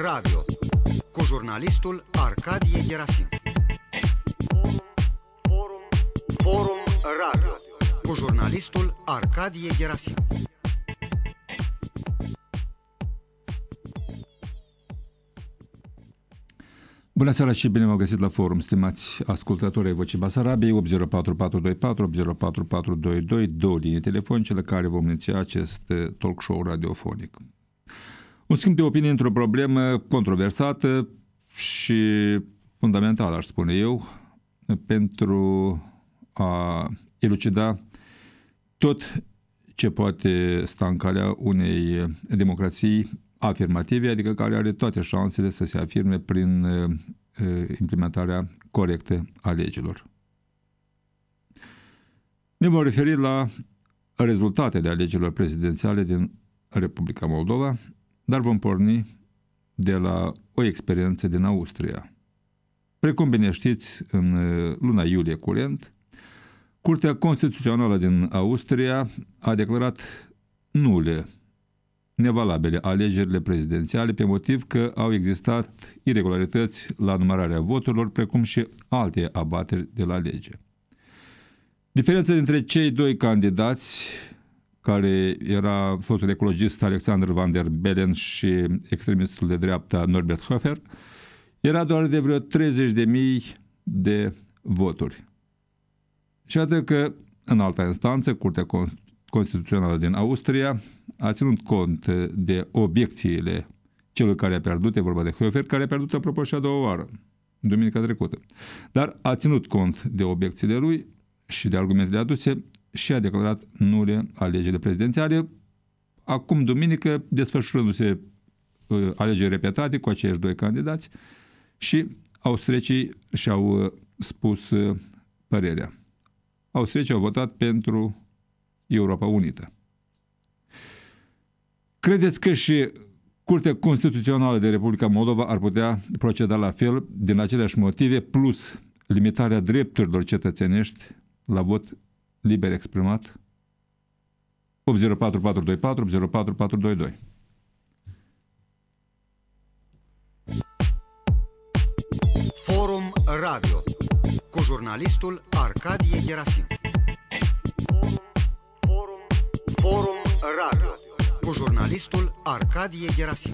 Radio cu jurnalistul Arcadie Gerasim. Forum, forum radio. Cu jurnalistul Arcadie Gerasim. Bună seara și bine m-au găsit la forum, stimați ascultători ai Vocii Basarabiei, 804424, 804422, două linii telefonice la care vom iniția acest eh, talk show radiofonic. Un schimb de opinie într-o problemă controversată și fundamentală, aș spune eu, pentru a elucida tot ce poate sta în calea unei democrații afirmative, adică care are toate șansele să se afirme prin uh, implementarea corectă a legilor. Ne vom referi la rezultatele alegerilor prezidențiale din Republica Moldova, dar vom porni de la o experiență din Austria. Precum bine știți, în luna iulie curent, Curtea Constituțională din Austria a declarat nule nevalabile alegerile prezidențiale pe motiv că au existat irregularități la numărarea voturilor, precum și alte abateri de la lege. Diferența dintre cei doi candidați, care era fostul ecologist Alexander Van der Bellen și extremistul de dreapta Norbert Hofer, era doar de vreo 30.000 de voturi. Și atât că, în alta instanță, Curtea Constituțională din Austria a ținut cont de obiecțiile celui care a pierdut, e vorba de Hofer, care a pierdut apropo și a doua oară, duminica trecută. Dar a ținut cont de obiecțiile lui și de argumentele aduse și a declarat nule alegerile prezidențiale. Acum, duminică, desfășurându-se uh, alegeri repetate cu aceiași doi candidați și austriecii și-au uh, spus uh, părerea. Austriecii au votat pentru Europa Unită. Credeți că și Curtea Constituțională de Republica Moldova ar putea proceda la fel din aceleași motive, plus limitarea drepturilor cetățenești la vot liber exprimat? 804 804 Forum Radio cu jurnalistul Arcadie Gerasim. Forum radio. Cu jurnalistul Arcadie Gerasim.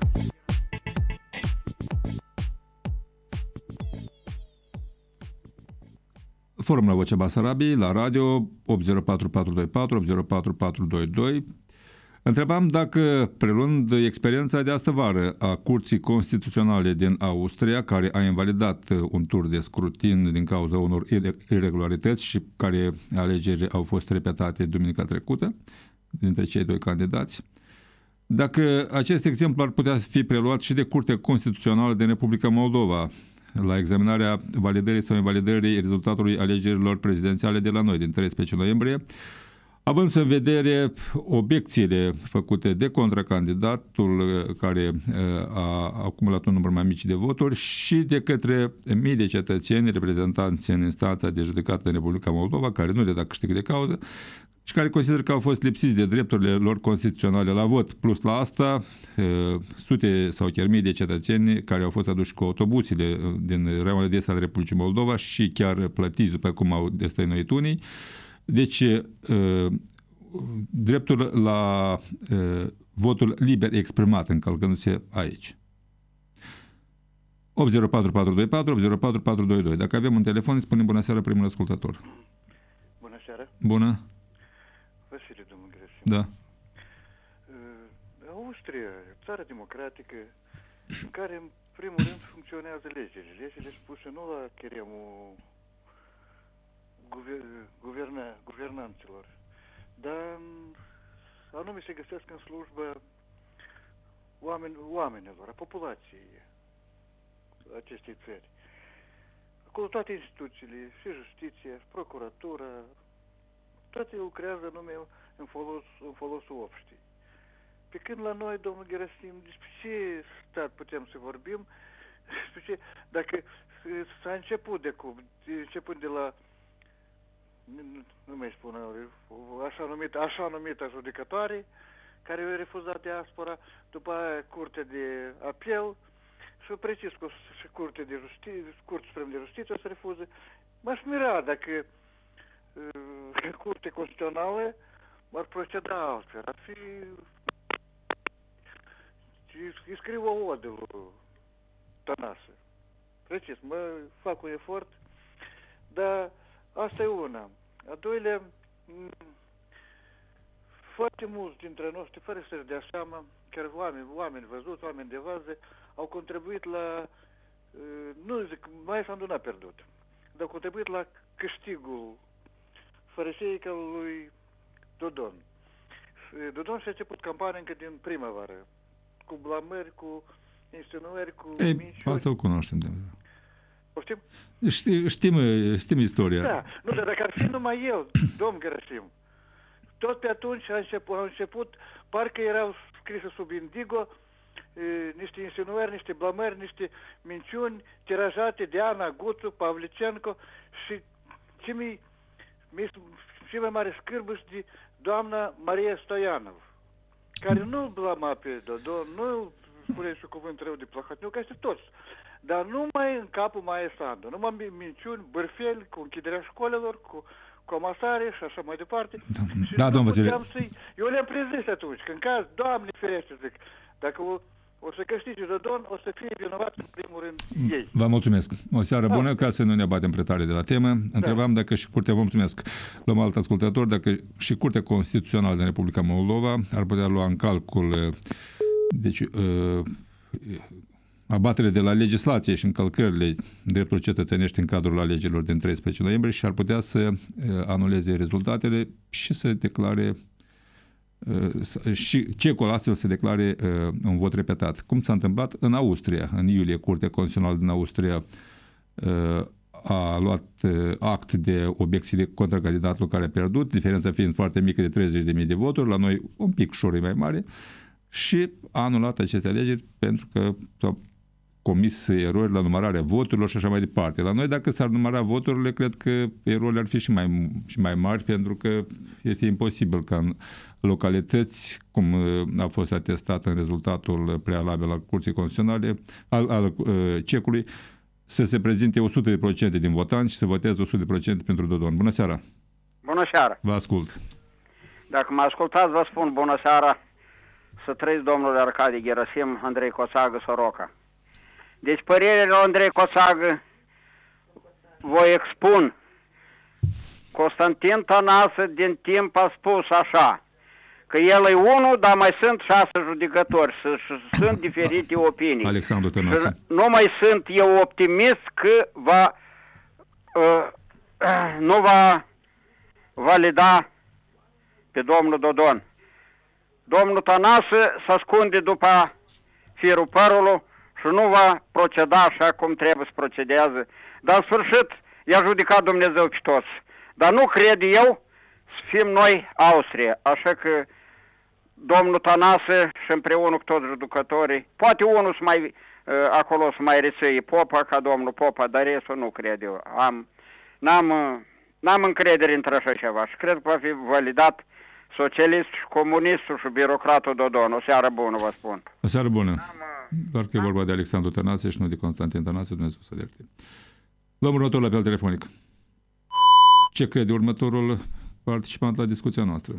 Forum la Vocea Basarabiei, la radio 804424, 804422. Întrebam dacă, preluând experiența de astă vară a Curții Constituționale din Austria, care a invalidat un tur de scrutin din cauza unor irregularități și care alegeri au fost repetate duminica trecută, dintre cei doi candidați, dacă acest exemplu ar putea fi preluat și de Curtea Constituțională din Republica Moldova, la examinarea validării sau invalidării rezultatului alegerilor prezidențiale de la noi din 13 noiembrie, având în vedere obiecțiile făcute de contracandidatul care uh, a acumulat un număr mai mic de voturi și de către mii de cetățeni reprezentanți în instanța de judecată în Republica Moldova, care nu le da câștig de cauză, și care consideră că au fost lipsiți de drepturile lor constituționale la vot. Plus la asta, sute sau chiar mii de cetățeni care au fost aduși cu autobuzile din raionul de est al Republicii Moldova și chiar plătiți după cum au destăinuit unii. Deci, dreptul la votul liber exprimat încălcându-se aici. 804424, 804422. Dacă avem un telefon, spunem bună seara primul ascultător. Bună seara. Bună. Da. Austria, țară democratică, în care, în primul rând, funcționează legile. Legile spuse nu la cheremul guver, guverna, guvernanților, dar anume se găsesc în slujba oameni, oamenilor, a populației acestei țări. Acolo toate instituțiile, și justiția, și procuratura, toate lucrează nume în, folos, în folosul obștii. Pe când la noi, domnul Gerasim, despre ce stat putem să vorbim, despre ce, dacă s-a început de cum, începând de la nu mai spun, așa numit, așa numită judecătoare, care a refuzat diaspora, după aia curtea de apel, să precis că și curte de justiție, curte suprem de justiție o să refuze. M-aș mira dacă uh, curte constituțională ar proceda altfel. Ar fi... Îi scriu o odă lui Tănase. Precis, mă fac un efort, dar asta e una. A doilea, m, foarte mulți dintre noștri, fără să-și dea seama, chiar oameni, oameni văzuți, oameni de vază, au contribuit la, uh, nu zic, mai s-a n-a pierdut, dar au contribuit la câștigul fărăseic al lui Dodon. Și Dodon și-a început campania încă din primăvară, cu blamări, cu insinuări, cu Ei, minciuni. asta o cunoaștem. De... Poftim? Știm, știm, știm istoria. Da, nu, dar dacă ar fi numai el, domn Gerasim, tot pe atunci a început, a început parcă erau scrise sub indigo e, niște insinuări, niște blamări, niște minciuni tirajate de Ana Guțu, Pavlicenco și ce mi, mi și mai mare scârbă de doamna Maria Stoianov, care nu blama pe Dodon, nu spune și cuvânt rău de Plahotniuc, este toți. Dar numai în capul mai Sandu, numai mi- minciuni, bârfeli, cu închiderea școlilor, cu comasare și așa mai departe. Da, Și da, nu domn Vasile. puteam să-i- Eu le-am prezis atunci, că în caz, Doamne ferește, zic, dacă o, o să câștige Dodon, o să fie vinovat în primul rând ei. Vă mulțumesc. O seară Da. bună, ca să nu ne batem prea tare de la temă. Întrebam dacă și Curtea, vă mulțumesc, luăm alt ascultător, dacă și Curtea Constituțională din Republica Moldova ar putea lua în calcul uh, deci, uh, abatere de la legislație și încălcările dreptului cetățenești în cadrul alegerilor din 13 noiembrie și ar putea să uh, anuleze rezultatele și să declare uh, și cecul astfel se declare uh, un vot repetat. Cum s-a întâmplat în Austria, în iulie, Curtea Constituțională din Austria uh, a luat uh, act de obiecții de contra candidatul care a pierdut, diferența fiind foarte mică de 30.000 de voturi, la noi un pic șorii mai mare, și a anulat aceste alegeri pentru că s-au comis erori la numărarea voturilor și așa mai departe. La noi, dacă s-ar număra voturile, cred că erorile ar fi și mai, și mai mari, pentru că este imposibil ca în localități, cum uh, a fost atestat în rezultatul prealabil al Curții Constituționale, al, al uh, cecului, să se prezinte 100% din votanți și să voteze 100% pentru Dodon. Bună seara! Bună seara! Vă ascult! Dacă mă ascultați, vă spun bună seara să trăiți domnul Arcadie Gerasim, Andrei Coțagă, Soroca. Deci părerea lui Andrei Coțagă vă expun. Constantin Tănasă din timp a spus așa, că el e unul, dar mai sunt șase judecători și și sunt diferite opinii. Alexandru Tănase. Și nu mai sunt eu optimist că va uh, nu va valida pe domnul Dodon. Domnul Tănase se ascunde după firul părului și nu va proceda așa cum trebuie să procedează. Dar în sfârșit i-a judecat Dumnezeu pe toți. Dar nu cred eu să fim noi Austria. Așa că domnul Tănase și împreună cu toți judecătorii, poate unul să mai, uh, acolo să mai rețăie Popa ca domnul Popa, dar restul nu cred eu. Am, n-am, uh, n-am încredere între așa ceva și cred că va fi validat socialist și comunistul și birocratul Dodon. O seară bună, vă spun. O seară bună! Doar că e vorba de Alexandru Tănase și nu de Constantin Tănase, Dumnezeu să ierte. Luăm următorul apel telefonic. Ce crede următorul participant la discuția noastră?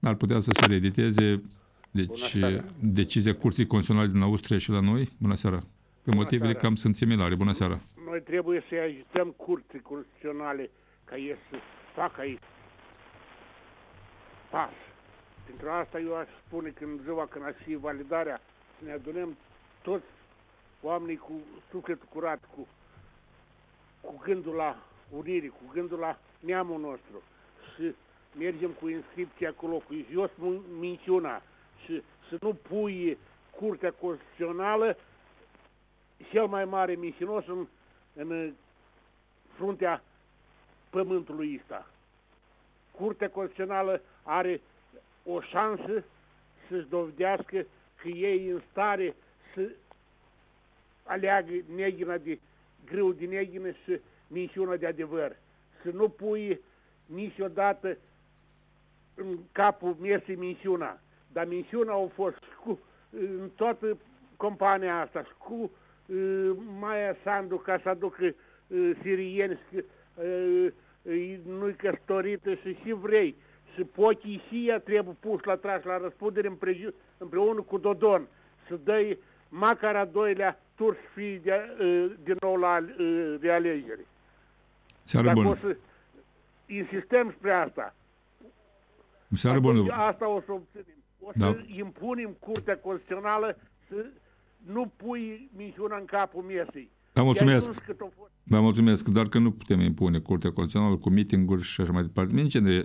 Ar putea să se reediteze deci, decizia Curții Constituționale din Austria și la noi? Bună seara! Că motivele seara. cam sunt similare. Bună seara! Noi trebuie să-i ajutăm curții constituționale ca ei să facă aici pas. Pentru asta eu aș spune că în ziua când aș fi validarea să ne adunăm toți oamenii cu sufletul curat, cu, cu gândul la unire, cu gândul la neamul nostru și mergem cu inscripția acolo, cu jos min- minciuna și să nu pui Curtea Constituțională cel mai mare mincinos în, în fruntea pământului ăsta. Curtea Constituțională are o șansă să-și dovedească că ei în stare să aleagă neghina de grâu de neghină și minciuna de adevăr. Să nu pui niciodată în capul mesei minciuna. Dar minciuna au fost cu, în toată compania asta și cu uh, Maia Sandu ca să aducă uh, sirieni, uh, uh, nu-i căsătorită și și vrei. Și pochisia trebuie pus la traș la răspundere împreju- împreună cu Dodon să dai măcar a doilea tur și fii de, uh, din nou la uh, realegere. Seară Dacă o bună. să insistăm spre asta, Seară atunci bună. asta o să obținem. O să Da. impunem Curtea Constituțională să nu pui minciuna în capul mesei. Vă mulțumesc. De ajuns cât o fost. Vă mulțumesc, doar că nu putem impune Curtea Constituțională cu mitinguri și așa mai departe. Mie, în genere,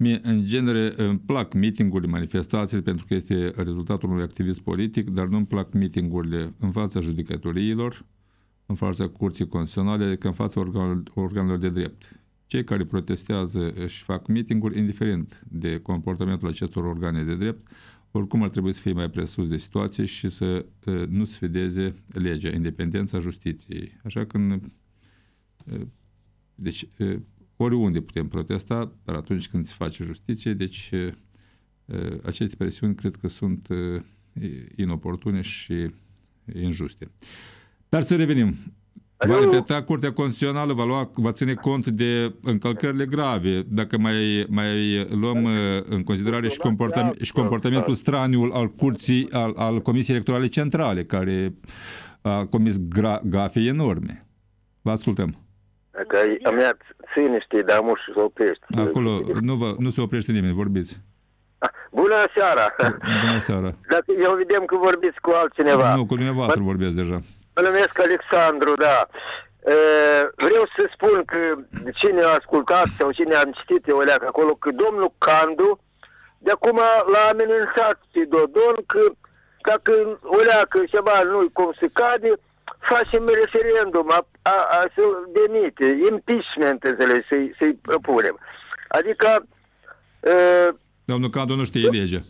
mie, în genere îmi plac mitingurile, manifestațiile, pentru că este rezultatul unui activism politic, dar nu-mi plac mitingurile în fața judecătoriilor, în fața Curții Constituționale, adică în fața organ- organelor de drept. Cei care protestează și fac mitinguri, indiferent de comportamentul acestor organe de drept, oricum ar trebui să fie mai presus de situație și să uh, nu sfideze legea, independența justiției. Așa că în deci, e, oriunde putem protesta, dar atunci când se face justiție, deci e, e, aceste presiuni cred că sunt e, inoportune și injuste. Dar să revenim. Va Alo. repeta Curtea Constituțională, va, lua, va ține cont de încălcările grave, dacă mai, mai luăm e, în considerare și, comportam, și comportamentul straniul al Curții, al, al Comisiei Electorale Centrale, care a comis gra, gafe enorme. Vă ascultăm. Că a mea ține, știi, dar mu și se oprește. Acolo nu, vă, nu se oprește nimeni, vorbiți. Ah, Bună seara! Bună seara. Dacă eu vedem că vorbiți cu altcineva. Nu, cu dumneavoastră vorbesc deja. Mă numesc Alexandru, da. E, Vreau să spun că cine a ascultat sau cine a citit eu leac acolo, că domnul Candu de acum l-a amenințat pe Dodon că dacă o leacă ceva nu cum se cade, facem referendum, a, a, a să demite, impeachment, înțelegi, să-i, să-i punem. Adică, e, Domnul Candu nu știe legea.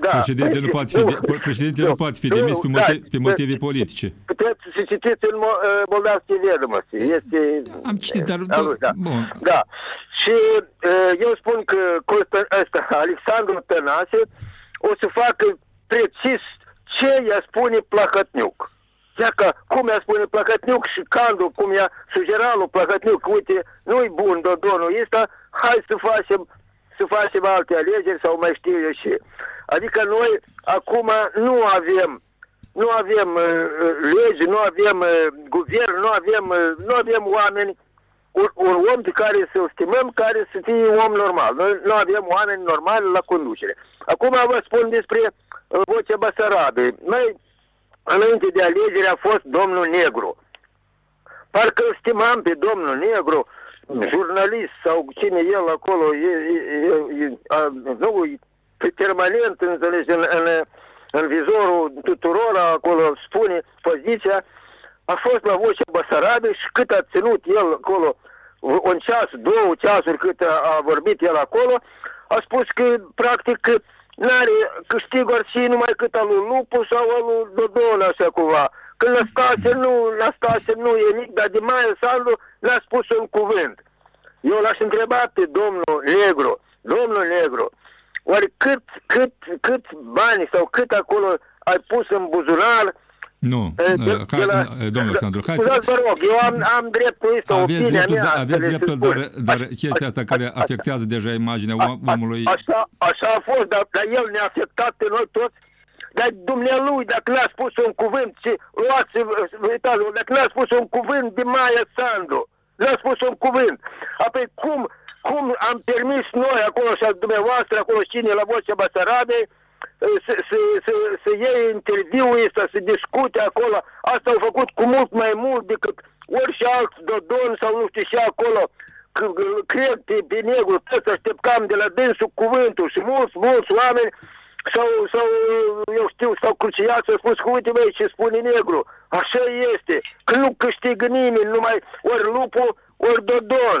da. Președintele nu poate fi, de, președintele nu poate fi demis pe, motive, pe motive politice. Puteți să citiți în Mo- uh, Moldavske Vedomosti. Este... Am citit, dar... Am- da. Bun. Da. Și uh, eu spun că Costa, ăsta, Alexandru Tănase o să facă precis ce i-a spune Plahătniuc. Dacă cum i-a spune Plahătniuc și Candu, cum i-a sugerat lui Plahătniuc, uite, nu-i bun Dodonul ăsta, hai să facem să facem alte alegeri sau mai știu eu ce. Adică noi acum nu avem nu avem uh, uh, legi, nu avem uh, guvern, nu avem, uh, nu avem oameni, un, un om pe care să-l stimăm, care să fie un om normal. Noi nu avem oameni normali la conducere. Acum vă spun despre uh, vocea Basarabe. Noi, înainte de alegeri, a fost domnul Negru. Parcă îl stimam pe domnul Negru, jurnalist sau cine el acolo, e, e, e, e, a, nu, e pe permanent, înțelegi, în, în, în vizorul tuturor acolo spune poziția, a fost la vocea Basarabe și cât a ținut el acolo, un ceas, două ceasuri cât a, a vorbit el acolo, a spus că practic că n-are câștig ar fi numai cât al lui Lupu sau al lui Dodon, așa cumva. Când la Stase nu, la Stase nu e nimic, dar de Maia Sandu n-a spus un cuvânt. Eu l-aș întreba pe domnul Negru, domnul Negru, oare cât, cât, cât bani sau cât acolo ai pus în buzunar Nu, Eh, de- uh, de hai, la- uh, domnul Sandru, hai să... Scuzați, vă rog, eu am, am dreptul ăsta, Aveți opinia dreptul, mea. da, să aveți le dreptul, spun. dar, dar Așa- chestia asta care așa- afectează deja imaginea a- om- omului... Așa, așa a fost, dar, dar el ne-a afectat pe noi toți. Dar dumnealui, dacă n-a spus un cuvânt, ce, luați, uitați, dacă n-a spus un cuvânt de Maia Sandu, n-a spus un cuvânt. Apoi cum, cum am permis noi acolo și dumneavoastră, acolo cine la vocea Basarabei, să, să, să, să iei interviul ăsta, să discute acolo. Asta au făcut cu mult mai mult decât orice alt Dodon sau nu știu ce acolo. Că, cred pe, pe negru, toți așteptam de la dânsul cuvântul și mulți, mulți oameni sau, sau eu știu, sau cruciați au spus că uite băi ce spune negru. Așa este. Că nu câștigă nimeni, numai ori lupul, ori Dodon.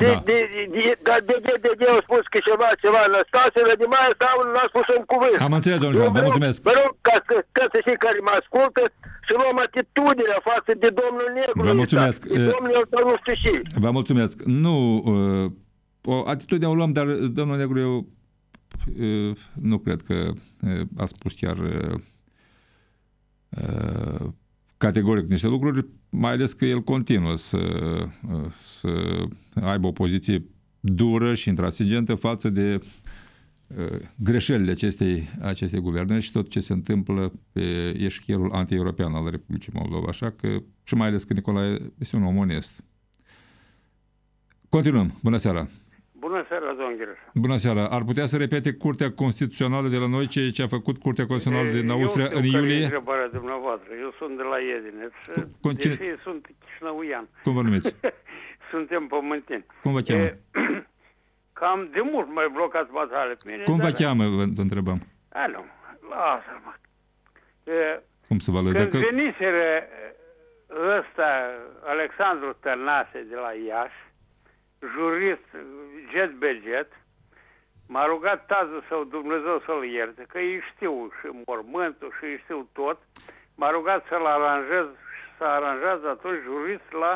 De, Da. de, de, de, dar de, de, de, de, au spus că ceva, ceva în Năstase, dar de mai sau n-a spus un cuvânt. Am înțeles, domnul Eu Jean, vă vreau- mulțumesc. Vă rog ca, să, ca să știi care mă ascultă să luăm atitudinea față de domnul Negru. Vă mulțumesc. ăsta. De domnul ăsta nu știu și. Vă mulțumesc. Nu, uh, o atitudine o luăm, dar domnul Negru, eu uh, nu cred că uh, a spus chiar uh, uh, categoric niște lucruri, mai ales că el continuă să, să aibă o poziție dură și intransigentă față de uh, greșelile acestei, acestei guverne și tot ce se întâmplă pe eșchierul anti-european al Republicii Moldova. Așa că, și mai ales că Nicolae este un om onest. Continuăm. Bună seara! Bună seara, domn Ghireș. Bună seara! Ar putea să repete Curtea Constituțională de la noi ceea ce a făcut Curtea Constituțională din Austria eu în știu care e iulie? întrebarea dumneavoastră. Eu sunt de la Iedineț. Cu- cine- Deși sunt chișnăuian. Cum vă numiți? Suntem pământeni. Cum vă cheamă? E, Cam de mult mai blocați bazale pe mine. Cum vă dar- cheamă, vă, vă întrebăm? Alo, lasă-mă. E, Cum să vă lăs? Când Dacă... veniseră ăsta, Alexandru Tănase de la Iași, jurist, jet be jet, m-a rugat tază sau Dumnezeu să-l ierte, că îi știu și mormântul și îi știu tot. M-a rugat să-l aranjez și să aranjează atunci jurist la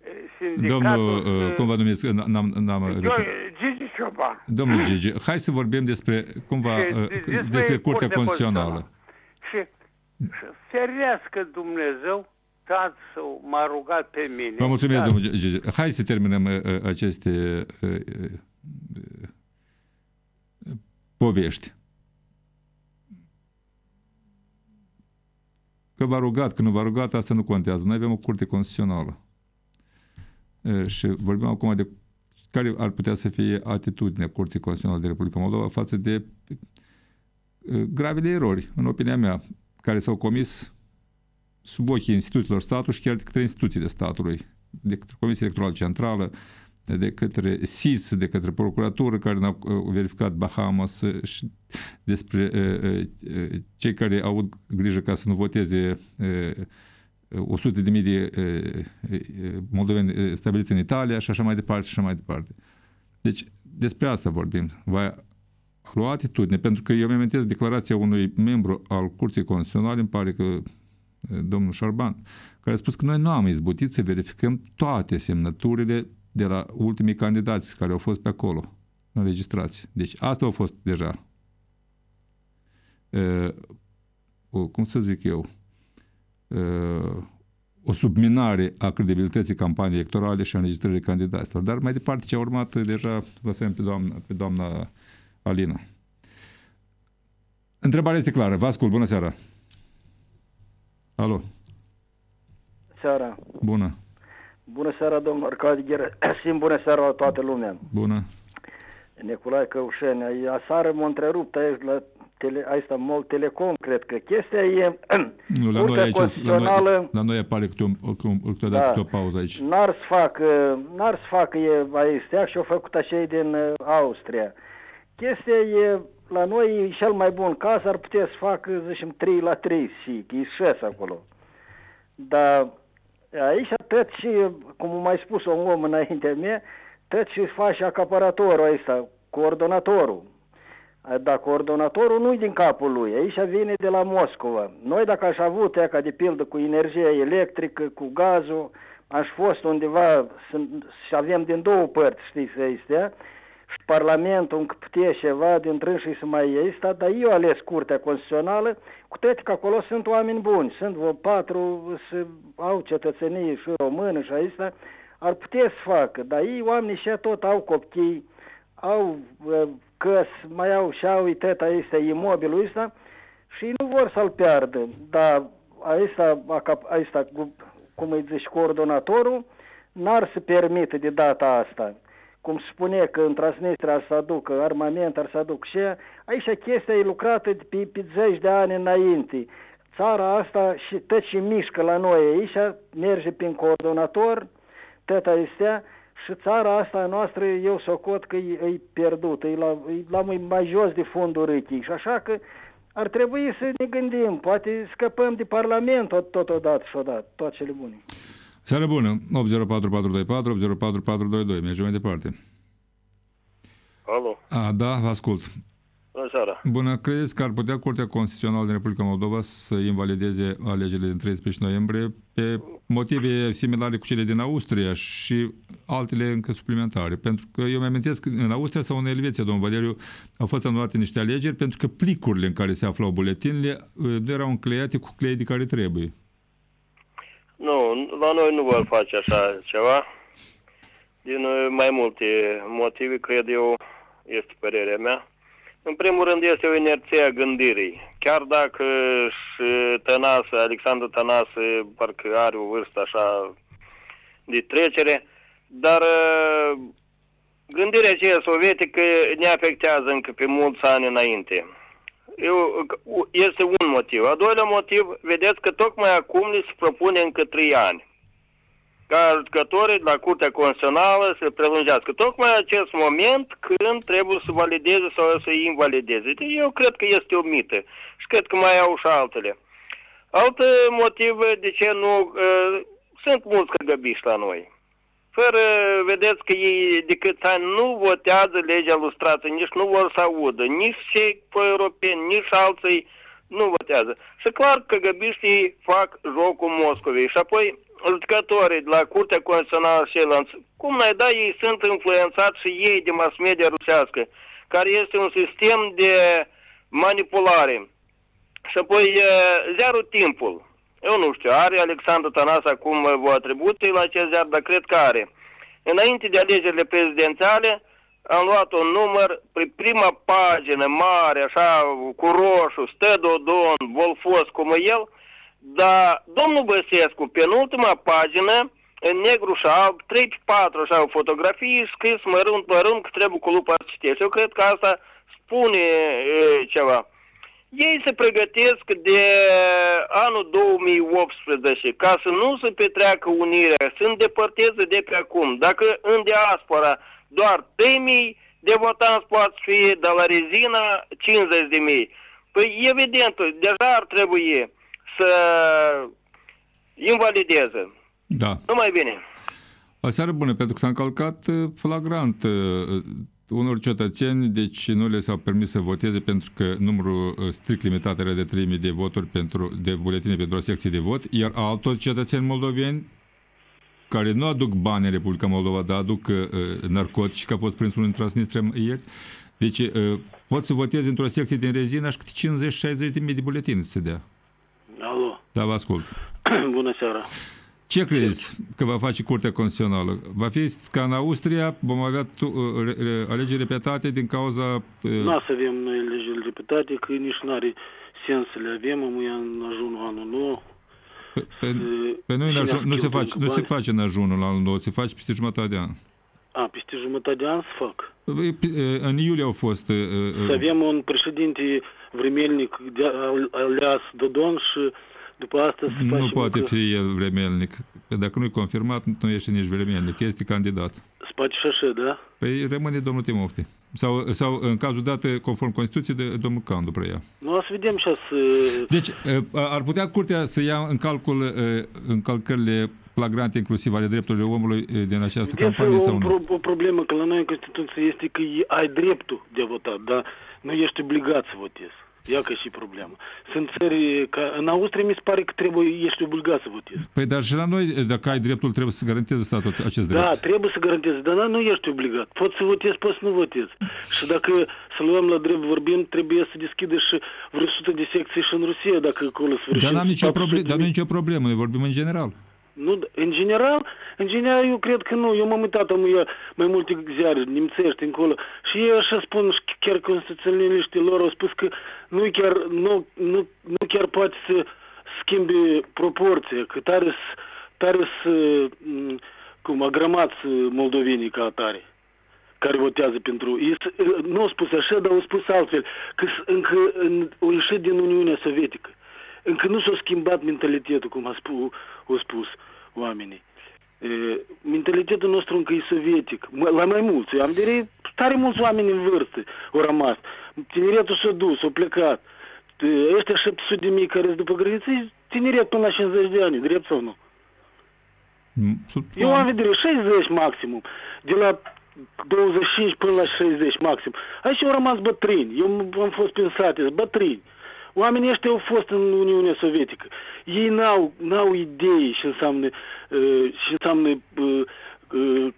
eh, sindicatul... Domnul, uh, eh, cum vă numiți? N- N-am, n-am Eu, găsit. Gigi Cioban. Domnul Gigi, hai să vorbim despre cumva Și uh, despre despre Curtea Curtea Constituțională. Și, și ferească Dumnezeu tatăl m-a rugat pe mine. Vă mulțumesc, Da. domnul Gigi. Hai să terminăm uh, uh, aceste uh, uh, uh, povești. Că v-a rugat, că nu v-a rugat, asta nu contează. Noi avem o curte constituțională. Uh, Și vorbim acum de care ar putea să fie atitudinea Curții Constituționale de Republica Moldova față de uh, gravele erori, în opinia mea, care s-au comis sub ochii instituțiilor statului și chiar de către instituțiile statului, de către Comisia Electorală Centrală, de către SIS, de către procuratură care ne-au uh, verificat Bahamas uh, și despre uh, uh, cei care au avut grijă ca să nu voteze uh, 100 de mii de uh, uh, moldoveni uh, stabiliți în Italia și așa mai departe și așa mai departe. Deci despre asta vorbim. Va lua atitudine, pentru că eu mi amintesc declarația unui membru al Curții Constituționale, îmi pare că uh, domnul Șarban, care a spus că noi nu am izbutit să verificăm toate semnăturile de la ultimii candidați care au fost pe acolo, înregistrați. Deci asta a fost deja, uh, o, cum să zic eu, uh, o subminare a credibilității campaniei electorale și a înregistrării candidaților. Dar mai departe ce a urmat, deja vă semn pe doamna, pe doamna Alina. Întrebarea este clară. Vă ascult. Bună seara. Alo. Seara. Bună. Bună seara, domnul Arcadi Ghere. Sim, bună seara la toată lumea. Bună. Nicolae Căușeni, aseară m-a întrerupt aici la tele, aici la Mol Telecom, cred că chestia e Nu, la noi Curtea aici, la Constituțională noi, la noi apare câte o, câteodată Da. câte o pauză aici. n-ar să facă, n-ar să facă e aici și au făcut așa din uh, Austria. Chestia e, la noi e cel mai bun caz, ar putea să facă, zicem, 3 la 3 și e 6 acolo. Dar aici tot și, cum a mai spus un om înaintea mea, tot și face acaparatorul ăsta, coordonatorul. Dar coordonatorul nu-i din capul lui, aici vine de la Moscova. Noi dacă aș avut ea ca de pildă cu energia electrică, cu gazul, aș fost undeva să- și avem din două părți, știți, astea, și Parlamentul încă putea ceva din și să mai iei asta, dar eu ales Curtea Constituțională, cu toate că acolo sunt oameni buni, sunt vreo patru, să au cetățenie și română și asta, ar putea să facă, dar ei oamenii și tot au copii, au uh, căs, mai au și au teta este imobilul ăsta și ei nu vor să-l piardă, dar asta, asta cum îi zici, coordonatorul, n-ar să permite de data asta cum spune că în Transnistria ar să aducă armament, ar să aducă și aia, aici chestia e lucrată de pe, pe zeci de ani înainte. Țara asta și tot și mișcă la noi aici, merge prin coordonator, tot astea, și țara asta noastră, eu socot că e, e pierdută, e la, e la mai, mai jos de fundul râchii. Și așa că ar trebui să ne gândim, poate scăpăm de Parlament tot, totodată și odată, toate cele bune. Seară bună. 804424, 804422. Mergem mai departe. Alo, A, da, vă ascult. bună seara. Bună, credeți că ar putea Curtea Constituțională din Republica Moldova să invalideze alegerile din 13 noiembrie pe motive similare cu cele din Austria și altele încă suplimentare? Pentru că eu mi-amintesc că în Austria sau în Elveția, domnul Valeriu, au fost anulate niște alegeri pentru că plicurile în care se aflau buletinele uh, nu erau încleiate cu clei de care trebuie. Nu, la noi nu vor face așa ceva. Din uh, mai multe motive, cred eu, este părerea mea. În primul rând este o inerție a gândirii. Chiar dacă și Tănase, Alexandru Tănase, parcă are o vârstă așa de trecere, dar uh, gândirea aceea sovietică ne afectează încă pe mulți ani înainte. Eu, este un motiv. A doilea motiv, vedeți că tocmai acum li se propune încă trei ani ca judecătorii la Curtea Constituțională să prelungească. Tocmai acest moment când trebuie să valideze sau să invalideze. Deci eu cred că este o mită și cred că mai au și altele. Alte motive de ce nu... Uh, sunt mulți căgăbiși la noi. Fără, vedeți că ei de câți ani nu votează legea lustrației, nici nu vor să audă, nici cei europeni, nici alții nu votează. Și clar că găbiștii fac jocul Moscovei. Și apoi judecătorii de la Curtea Constituțională Șelanț, cum n-ai da, ei sunt influențați și ei de mass media rusească, care este un sistem de manipulare. Și apoi ziarul Timpul. Eu nu știu, are Alexandru Tanas acum vă atribuții la acest ziar, dar cred că are. Înainte de alegerile prezidențiale, am luat un număr, pe prima pagină mare, așa, cu roșu, stă Dodon, Volfos, cum e el, dar domnul Băsescu, pe ultima pagină, în negru și alb, 3-4 așa fotografii, scris mărunt, mărunt, că trebuie cu lupa să citești. Eu cred că asta spune e, ceva. Ei se pregătesc de anul 2018 ca să nu se petreacă unirea, să îndepărteze de pe acum. Dacă în diaspora doar 3.000 de votanți poate fi, de la rezina 50 de mii. Păi evident, deja ar trebui să invalideze. Da. Nu mai bine. O seară bună, pentru că s-a încălcat uh, flagrant uh, unor cetățeni, deci nu le s-au permis să voteze pentru că numărul uh, strict limitat era de 3.000 de voturi pentru, de buletine pentru o secție de vot, iar altor cetățeni moldoveni care nu aduc bani în Republica Moldova, dar aduc uh, narcotici, că a fost prins unul în Transnistria ieri, deci uh, pot să voteze într-o secție din rezină și câte 50-60 de mii de buletine să se dea. Alo. Da, vă ascult. Bună seara. Ce credeți că va face Curtea Constituțională? Va fi ca în Austria, vom avea tu, alegeri repetate din cauza... Nu o să avem noi alegeri repetate, că nici nu are sens să le avem, am în ajunul anul nou. Pe, pe, pe noi în ajun, nu, se face, nu se face în ajunul anul nou, se face peste jumătate de an. A, peste jumătate de an se fac. În iulie au fost... Să avem un președinte vremelnic aleas Dodon și după asta să Nu poate că... fi el vremelnic. Dacă nu e confirmat, nu ești nici vremelnic. Este candidat. Spați și așa, da? Păi rămâne domnul Timofte. Sau, sau în cazul dat, conform Constituției, de domnul Candu preia. Nu, o să vedem și să... Deci, ar putea Curtea să ia în calcul încălcările flagrante, inclusiv ale drepturilor omului din această Vedeți, campanie o, sau nu? O problemă că la noi în Constituție este că ai dreptul de a vota, dar nu ești obligat să votezi. Ia că și problemă. Sunt țări, ca în Austria mi se pare că trebuie, ești obligat să votezi. Păi dar și la noi, dacă ai dreptul, trebuie să garanteze statul acest drept. Da, trebuie să garanteze, dar nu ești obligat. Poți să votezi, poți să nu votezi. Și dacă să luăm la drept vorbim, trebuie să deschide și vreo sută de secții și în Rusia, dacă acolo să Dar, n-am nicio problem, dar nu e nicio problemă, ne vorbim în general. Nu, în general, în general eu cred că nu. Eu m-am uitat am mai multe ziare nimțești încolo și ei așa spun, chiar constituționaliștii lor au spus că nu chiar, nu, nu, nu chiar poate să schimbe proporția, că tare, tare să, cum, agramați moldovenii ca atare care votează pentru... Ei, nu au spus așa, dar au spus altfel, că încă în, au ieșit din Uniunea Sovietică. Încă nu s-a schimbat mentalitetul, cum a spus, au spus oamenii. E, mentalitetul nostru încă e sovietic, la mai mulți. Am de tare mulți oameni în vârstă au rămas. Tineretul s-a dus, s-a plecat. Ăștia 700 de mii care sunt după graniță, tineret până la 50 de ani, drept sau nu? Eu am vedere 60 maximum. De la 25 până la 60 maxim. Aici au rămas bătrâni. Eu am fost prin sate, bătrâni. Oamenii ăștia au fost în Uniunea Sovietică. Ei n-au, n-au idei și înseamnă, uh, și înseamnă uh, uh,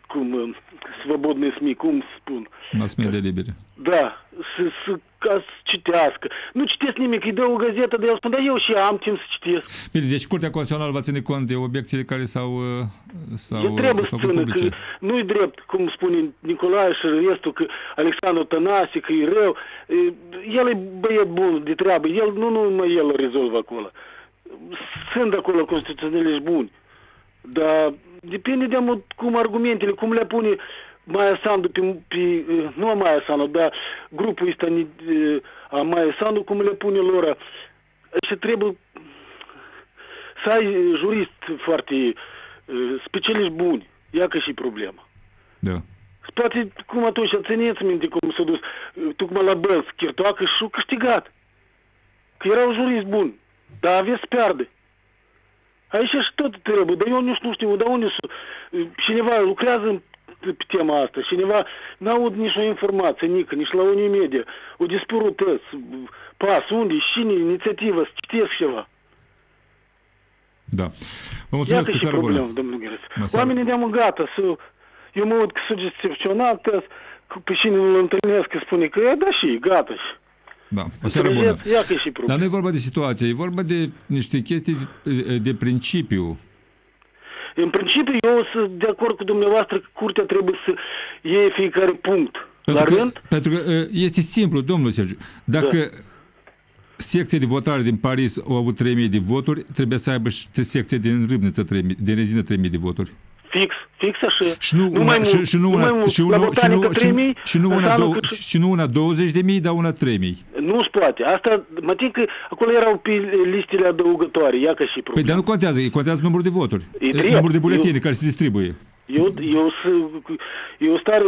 cum, uh, svobodne SMI, cum spun. Mass media libere. Da, să, să ca să citească. Nu citesc nimic, îi dă o gazetă de el, spune, dar eu și am timp să citesc. Bine, deci Curtea Constituțională va ține cont de obiecțiile care s-au, uh, s-au El trebuie să făcut spună publice. că nu-i drept, cum spune Nicolae și restul, că Alexandru Tănase, că e rău. E, El e băiat bun de treabă, el nu numai el o rezolvă acolo. Sunt acolo constituționaliști buni, dar depinde de mod cum argumentele, cum le pune Maia Sandu pe, pe nu Maia Sandu, dar grupul ăsta ni- a Maia Sandu, cum le pune lor. Și trebuie să ai jurist foarte uh, specialiști buni. Ia că și problema. Da. Poate cum atunci, țineți minte cum s-a dus uh, tocmai la bănți, chirtoacă și-a câștigat. Că era un jurist bun, dar avea să pierde. Știu, dar unde sunt? Cineva lucrează în- pe tema asta, cineva n-aud nici o informație, nică, nici la unii media. O dispărut ăs, pas, unde, cine, inițiativă, să citesc ceva. Da. Vă mulțumesc Iată cu și seară bună. problemă, domnul Gheres. Mă seară. Oamenii de-am gata să... Eu mă uit că sunt decepționat, că pe cine îl întâlnesc că spune că e, da și, gata și. Da, o seară bună. Înțelegeți? Ia că e și Dar problemă. nu e vorba de situație, e vorba de niște chestii de, de principiu. În principiu, eu sunt de acord cu dumneavoastră că curtea trebuie să iei fiecare punct. Pentru la că, rând, pentru că uh, este simplu, domnul Sergiu. Dacă Da. secția de votare din Paris au avut 3.000 de voturi, trebuie să aibă și secția din Râbniță 3.000, din rezină 3.000 de voturi. Fix, fix așa. Și nu, nu una, mai și, mult, și nu nu una, mai mult. și, La una, și, botanică nu, și, 3000, și, nu una înseamnă două, că- și nu una 20 de mii, dar una 3 mii. Nu se poate. Asta, mă tin că acolo erau pe listele adăugătoare, ia că și Păi problema. dar nu contează, contează numărul de voturi. E drept. numărul de buletine Eu- care se distribuie. Eu, eu, sunt- eu stare,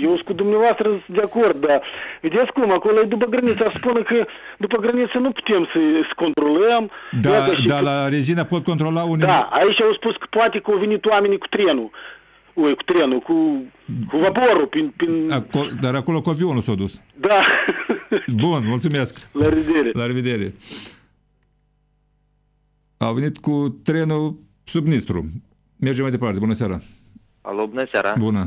eu sunt cu dumneavoastră de acord, dar vedeți cum, acolo e după graniță, ar spune că după graniță nu putem să, să controlăm. Da, Iată și dar că- la rezina pot controla unii... Da, aici au spus că poate că au venit oamenii cu trenul. Ui, cu trenul, cu, cu vaporul, prin, prin... Acolo, dar acolo cu avionul s-a dus. Da, Bun, mulțumesc. la revedere. La revedere. A venit cu trenul sub Nistru. Mergem mai departe. Bună seara. Alo, bună seara. Bună.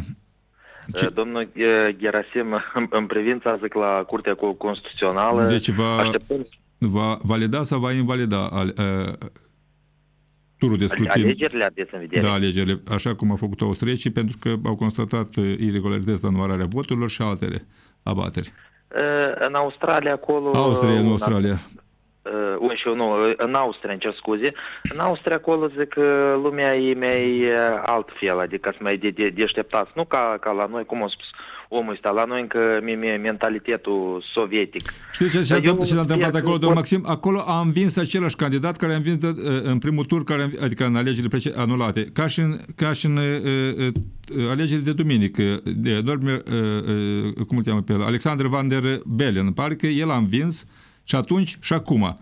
Ce? Domnul eh, Gerasim, în, în privința, zic, la Curtea Cu- Constituțională, Deci va, așteptăm va valida sau va invalida al, uh, turul de scrutin? alegerile aveți în vedere. Da, alegerile, așa cum au făcut austriecii, pentru că au constatat uh, irregularități la numărarea voturilor și altele abateri. Eh, În Australia, acolo... Austria, nu un- Australia. Uh, un și nu, în Austria, îmi cer scuze. În Austria, acolo, zic că lumea e mai uh, altfel, adică sunt mai de, de, deșteptați. Nu ca, ca la noi, cum a spus omul ăsta, la noi încă mi- mi- mentalitetul sovietic. Știți ce, ce, Dar eu ce s-a întâmplat sper acolo, că domnul pot- Maxim? Acolo a învins același candidat care a învins de, uh, în primul tur, care, a învi- adică în alegerile prece- anulate, ca și în, ca și în uh, uh, alegerile de duminică. De, Dormer, uh, uh, cum îl cheamă pe el? Alexander Van der Bellen. Pare că el a învins și atunci și acum.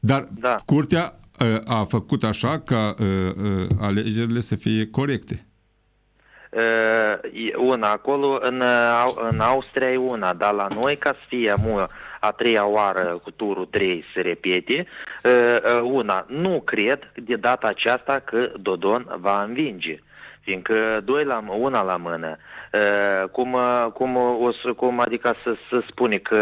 Dar Da. curtea uh, a făcut așa ca uh, uh, alegerile să fie corecte. Uh, e una acolo, în, uh, Au- în Austria e una, dar la noi, ca să fie mu, a treia oară cu turul 3 se repete, uh, uh, una, nu cred de data aceasta că Dodon va învinge, fiindcă doi la, una la mână. Uh, cum, uh, cum, o, să- cum adică să, să spune că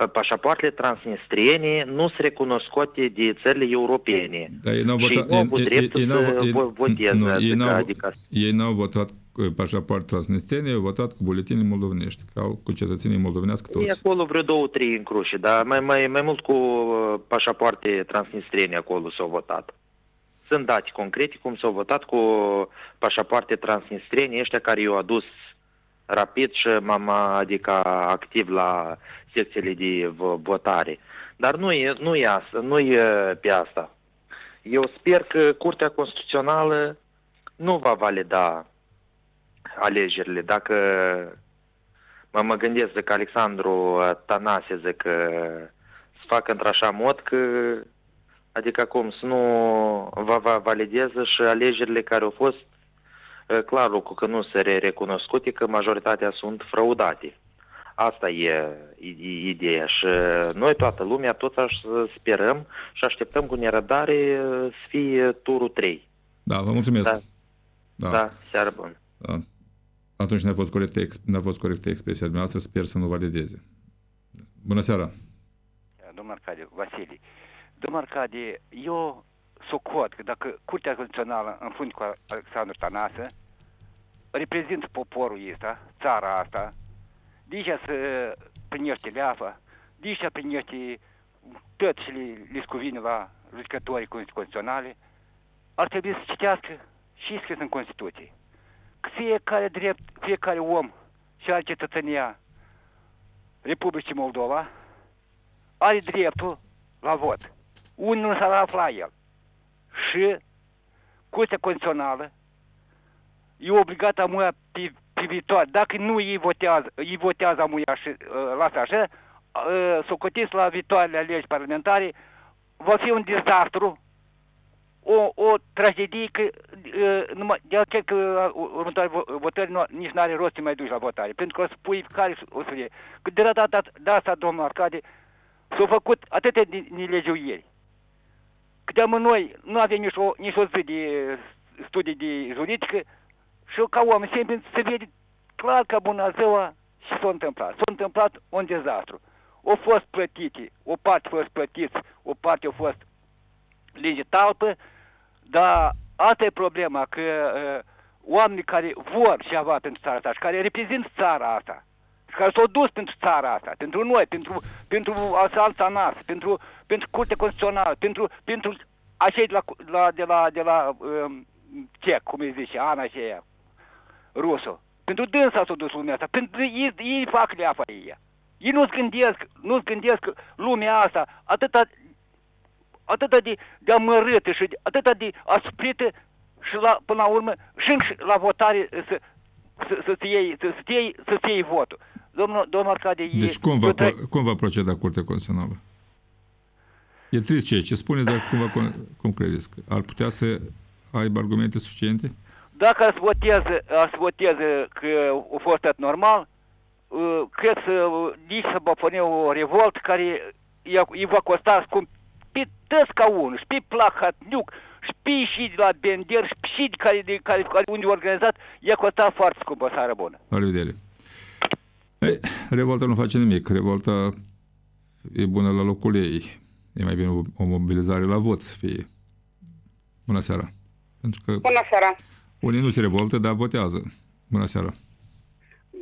uh, pașapoartele transnistriene nu sunt recunoscute de țările europene. Dar ei n-au Și votat... nu au avut ei- ei- dreptul ei n-au- să ei- vo- voteze, nu, ei adică- n-au, adică- ei n-au votat cu pașaport transnistrene, au votat cu buletine moldovenești, că au cu cetățenii moldovenească E toți. acolo vreo două, trei încrușe, dar mai, mai, mai mult cu uh, pașapoarte transnistrene acolo s-au votat. Sunt date concrete cum s-au votat cu pașapoarte transnistrene, ăștia care i-au adus rapid și m-am adică activ la secțiile de vo- votare. Dar nu e, nu e asta, nu e pe asta. Eu sper că Curtea Constituțională nu va valida alegerile. Dacă mă, mă gândesc că Alexandru uh, Tanase zic că să facă într-așa mod că adică cum să nu va, va valideze și alegerile care au fost uh, clar lucru că nu se re- recunoscute că majoritatea sunt fraudate. Asta e, e e ideea și uh, noi toată lumea toți aș sperăm și așteptăm cu nerăbdare uh, să fie turul 3. Da, vă mulțumesc. Da. Da. Da, seară bună. da. Atunci n-a fost corectă, ex- n-a fost corectă expresia dumneavoastră, sper să nu valideze. Bună seara! Domnul Arcade, Vasile. Domnul Arcade, eu socot că dacă Curtea Constituțională în fund cu Alexandru Tanasă reprezintă poporul ăsta, țara asta, deja să primește leafă, deja primește tot și le, le scuvine la judecătorii constituționale, ar trebui să citească și scris în Constituție. Că fiecare drept, fiecare om și are cetățenia Republicii Moldova are dreptul la vot. Unde nu s-ar afla el. Și Curtea Constituțională e obligată amuia pe, pe viitor. Dacă nu îi votează, îi votează amuia și uh, lasă așa, uh, socotiți la viitoarele legi parlamentare, va fi un dezastru, o, o tragedie că uh, numai, eu cred că uh, următoare votări nu, nici nu are rost să mai duci la votare, pentru că o să pui care o să fie. Că de la data de asta, domnul Arcade, s-au făcut atâtea nelegiuieri. Că de noi nu avem nici o, nici o zi de studii de juridică și ca oameni simpli se vede clar că bună ziua și s-a întâmplat. S-a întâmplat un dezastru. Au fost plătite, o parte a fost plătiți, o parte a fost lege talpă, dar asta e problema, că uh, oamenii care vor ceva pentru țara asta și care reprezintă țara asta, și care s-au dus pentru țara asta, pentru noi, pentru, pentru asalta nas, pentru, pentru Curtea Constituțională, pentru, pentru așa de la, la, de la, de la um, ce, cum îi zice, Ana aceea, rusul. Pentru dânsa s-a dus lumea asta, pentru ei, ei fac leafa ei. Ei nu-ți gândesc, nu-ți gândesc lumea asta, atâta, atâta de, de amărâtă și atâta de asprită și la, până la urmă și la votare să, să, să-ți iei, să, să iei, să iei votul. Domnul, domnul Arcade, deci e, cum va, tra... cum va proceda Curtea Constituțională? E trist ce, ce spuneți, dar cum, va, cum credeți? Ar putea să aibă argumente suficiente? Dacă ar să voteze, ar să voteze că a fost tot normal, cred să nici să băpâne o revoltă care îi va costa scump pe tăți ca unul, și pe Plahatniuc, și pe și de la Bender, și pe de care, de care, care unde organizat, i-a costat foarte scumpă seară bună. La revedere! Ei, revolta nu face nimic. Revolta e bună la locul ei. E mai bine o mobilizare la vot să fie. Bună seara! Pentru că Bună seara! Unii nu se revoltă, dar votează. Bună seara!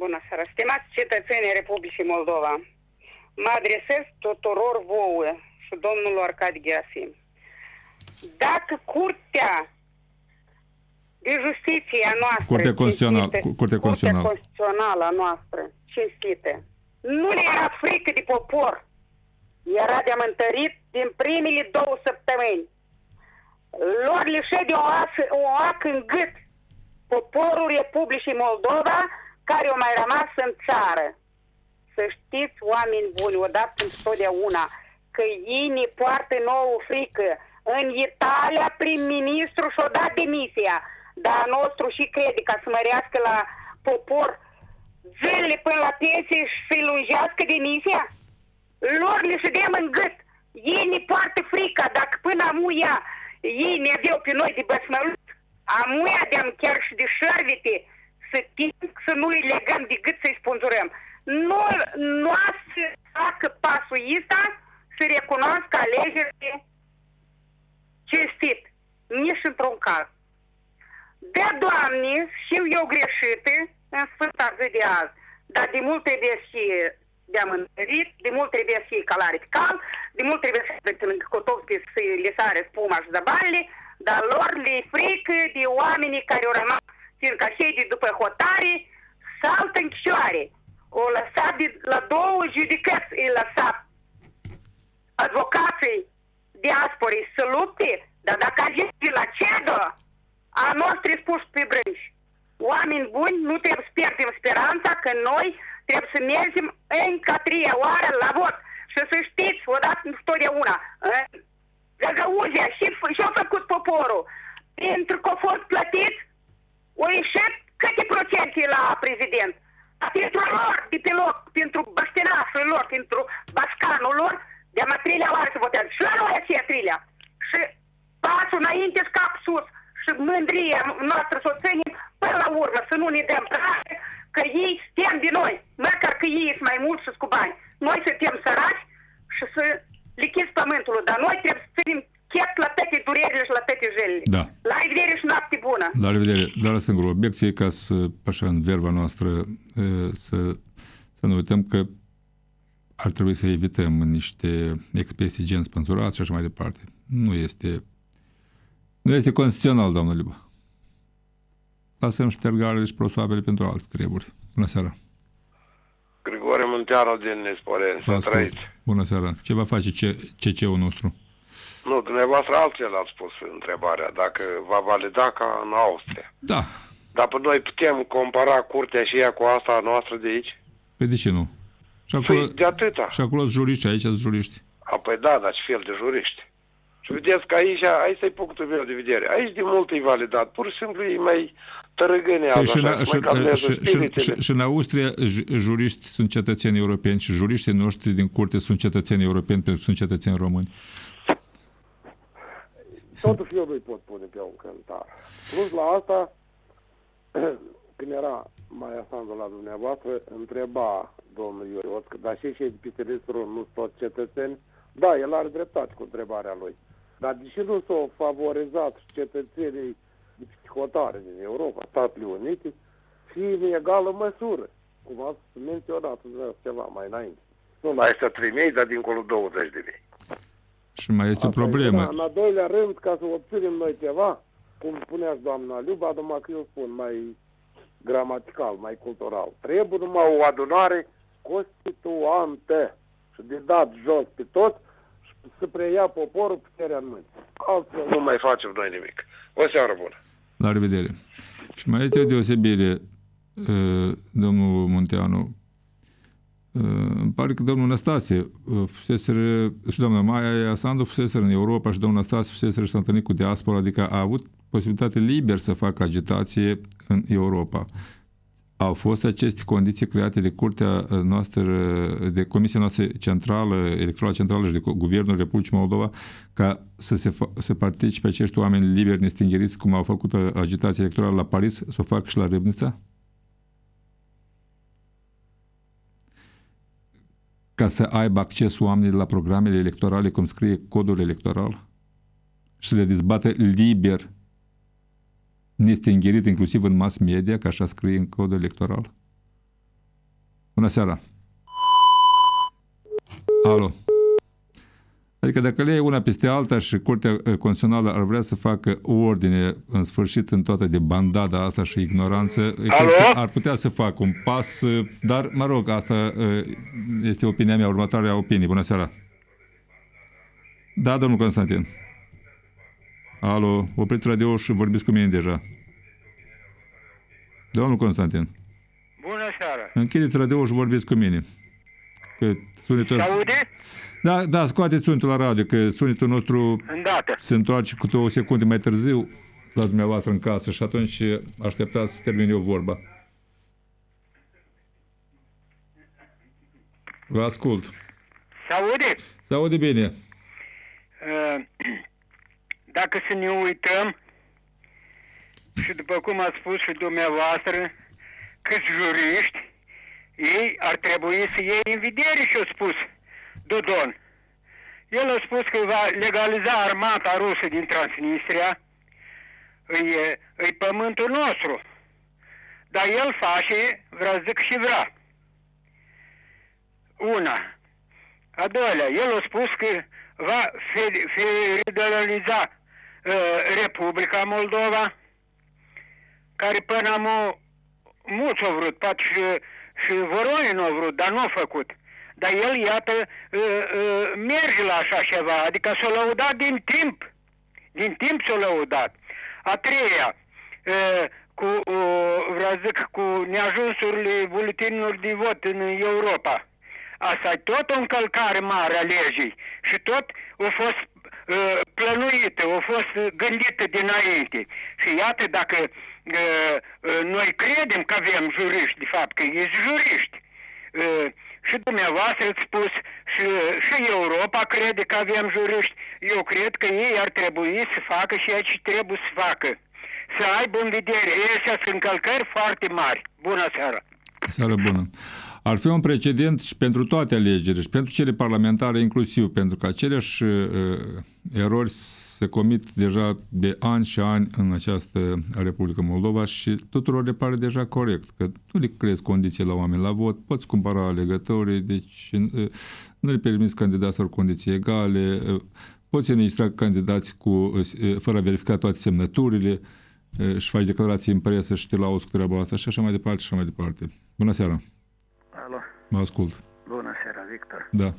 Bună seara! Stimați cetățenii Republicii Moldova, mă adresez tuturor vouă și domnul Arcadi Gerasim. Dacă Curtea de Justiție a noastră, Curtea Constituțională, Curtea Constituțională. Curtea Constituțională a noastră, cinstită, nu le era frică de popor, era de amântărit din primele două săptămâni. Lor le de o, asă, o ac în gât poporul Republicii Moldova care au mai rămas în țară. Să știți, oameni buni, odată întotdeauna, că ei ne poartă nouă frică. În Italia, prim-ministru și-a dat demisia, dar nostru și crede ca să mărească la popor zilele până la pensie și să-i lungească demisia? Lor le ședem în gât. Ei ne poartă frica, dacă până amuia ei ne aveau pe noi de băsmălut, amuia de chiar și de șarvete, să timp să nu le legăm de gât să-i sponsorăm. Nu, nu să facă pasul ăsta să recunoască alegerile cinstit, nici într-un caz. De Doamne, și eu greșită în Sfânta zi de azi, dar de mult trebuie să fie de amândărit, de mult trebuie să fie calare pe cal, de mult trebuie să fie lângă cotovski să le sare spuma și zăbalele, dar lor le frică de oamenii care au rămas fiindcă cei de după hotare saltă în chioare. O lăsat de, la două judecăți, îi lăsat advocații diasporii să lupte, dar dacă ajunge la CEDO, a noastră spus pe brânci. Oameni buni, nu trebuie să pierdem speranța că noi trebuie să mergem încă a treia oară la vot. Și să știți, odată întotdeauna, Găgăuzia, și ce-a făcut poporul? Pentru că a fost plătit, o ieșit câte procente la prezident? Pentru lor, de pe loc, pentru băștinașul lor, pentru bascanul lor, de-am a treilea oară să votează. Și la noi aceea treilea. Și pasul înainte scap sus și mândria noastră să o ținem până la urmă, să nu ne dăm prare, că ei stem de noi, măcar că ei sunt mai mulți și cu bani. noi suntem săraci și să lichizi pământul, dar noi trebuie să ținem chet la toate durerile și la toate jelile. Da. La revedere și noapte bună! La revedere. Dar la singură obiecție, ca să, așa, în verba noastră, e, să, să nu uităm că ar trebui să evităm niște expresii gen spânzurați și așa mai departe. Nu este, nu este constituțional, doamnă Liba. Lasăm ștergarele și prosoapele pentru alte treburi. Bună seara! Grigore Munteanu din Nesporeni, Vă să ascult. trăiți. Bună seara! Ce va face CC-ul nostru? Nu, dumneavoastră altfel ați spus întrebarea, dacă va valida ca în Austria. Da. Dar pe noi putem compara curtea și ea cu asta noastră de aici? Pe de ce nu? Și acolo, Păi de atâta. și acolo sunt juriști, aici sunt juriști. A, păi da, dar ce fel de juriști? Și vedeți că aici, aici e punctul meu de vedere. Aici de mult e validat. Pur și simplu e mai tărăgânează. Păi și, în, așa, și, mai calmează și, și, spiritele. și, și în Austria ju- juriști sunt cetățeni europeni și juriștii noștri din curte sunt cetățeni europeni pentru că sunt cetățeni români. Totuși eu nu-i pot pune pe un cântar. Plus la asta, când era mai asandu la dumneavoastră, întreba domnul Ioiot, că dar și cei de pe Silistru nu sunt toți cetățeni? Da, el are dreptate cu întrebarea lui. Dar deși nu s-au favorizat cetățenii de psihotare din Europa, Statele Unite, și în egală măsură, cum ați menționat dumneavoastră ceva mai înainte. Nu mai este 3.000, dar dincolo 20 de mii. Și mai este o Asta e problemă. una. În al doilea rând, ca să obținem noi ceva, cum spunea și doamna Liuba, numai că eu spun mai gramatical, mai cultural. Trebuie numai o adunare constituantă și de dat jos pe tot și să preia poporul puterea în mâini. Altfel Nu mai facem noi nimic. O seară bună. La revedere. Și mai este o deosebire, uh, domnul Munteanu. Uh, Îmi pare că domnul Năstase uh, fuseseră, și doamna Maia Sandu fuseseră în Europa și domnul Năstase fuseseră și s-a întâlnit cu diaspora, adică a avut posibilitate liber să facă agitație în Europa. Au fost aceste condiții create de curtea noastră, de Comisia noastră centrală, electorală centrală și de Guvernul Republicii Moldova, ca să se fa- să participe acești oameni liberi nestingheriți, cum au făcut agitația electorală la Paris, să o facă și la Râbnița? Ca să aibă acces oamenii la programele electorale, cum scrie codul electoral? Și să le dezbată liber nestingherit inclusiv în mass media, ca așa scrie în codul electoral? Bună seara! Alo! Adică dacă le iei una peste alta și Curtea eh, Constituțională ar vrea să facă ordine în sfârșit în toată de bandada asta și ignoranță, eh, cred că ar putea să facă un pas, eh, dar mă rog, asta eh, este opinia mea, următoarea opinie. Bună seara! Da, domnul Constantin. Alo, opriți radio și vorbiți cu mine deja. Domnul Constantin, Bună seara! închideți radio și vorbiți cu mine. Că sunetul... Se aude? Da, da, scoateți sunetul la radio, că sunetul nostru Îndată. se întoarce cu două secunde mai târziu la dumneavoastră în casă și atunci așteptați să termin eu vorba. Vă ascult. Se aude? Se aude bine. Uh, Dacă să ne uităm, și după cum a spus și dumneavoastră, câți juriști, ei ar trebui să iei în vedere și a spus Dodon. El a spus că va legaliza armata rusă din Transnistria, îi, îi pământul nostru. Dar el face, vreau să zic și vrea. Una. A doilea, el a spus că va fe- federaliza uh, Republica Moldova, care până am mulți au vrut, poate și, și Voronin au vrut, dar nu a făcut. Dar el, iată, uh, uh, merge la așa ceva, adică s-a lăudat din timp. Din timp s-a lăudat. A treia, uh, cu, uh, vreau să zic, cu neajunsurile buletinilor de vot în Europa. Asta e tot o încălcare mare a legii și tot a fost uh, plănuită, a fost gândită dinainte. Și iată dacă uh, uh, noi credem că avem juriști, de fapt că ești juriști, uh, și dumneavoastră ați spus, și, și Europa crede că avem juriști, eu cred că ei ar trebui să facă ceea ce trebuie să facă. Să aibă în vedere. Astea sunt încălcări foarte mari. Bună seara! Seară bună. ar fi un precedent și pentru toate alegerile și pentru cele parlamentare inclusiv, pentru că aceleași uh, erori se comit deja de ani și ani în această Republică Moldova și tuturor le pare deja corect, că nu le crezi condiții la oameni la vot, poți cumpăra alegătorii, deci uh, nu le permiți candidaților condiții egale, uh, poți înregistra candidați cu, uh, fără a verifica toate semnăturile, uh, și faci declarații în presă și te lauzi cu treaba asta și așa mai departe și așa mai departe. Bună seara! Alo, Mă ascult. bună seara, Victor. Da.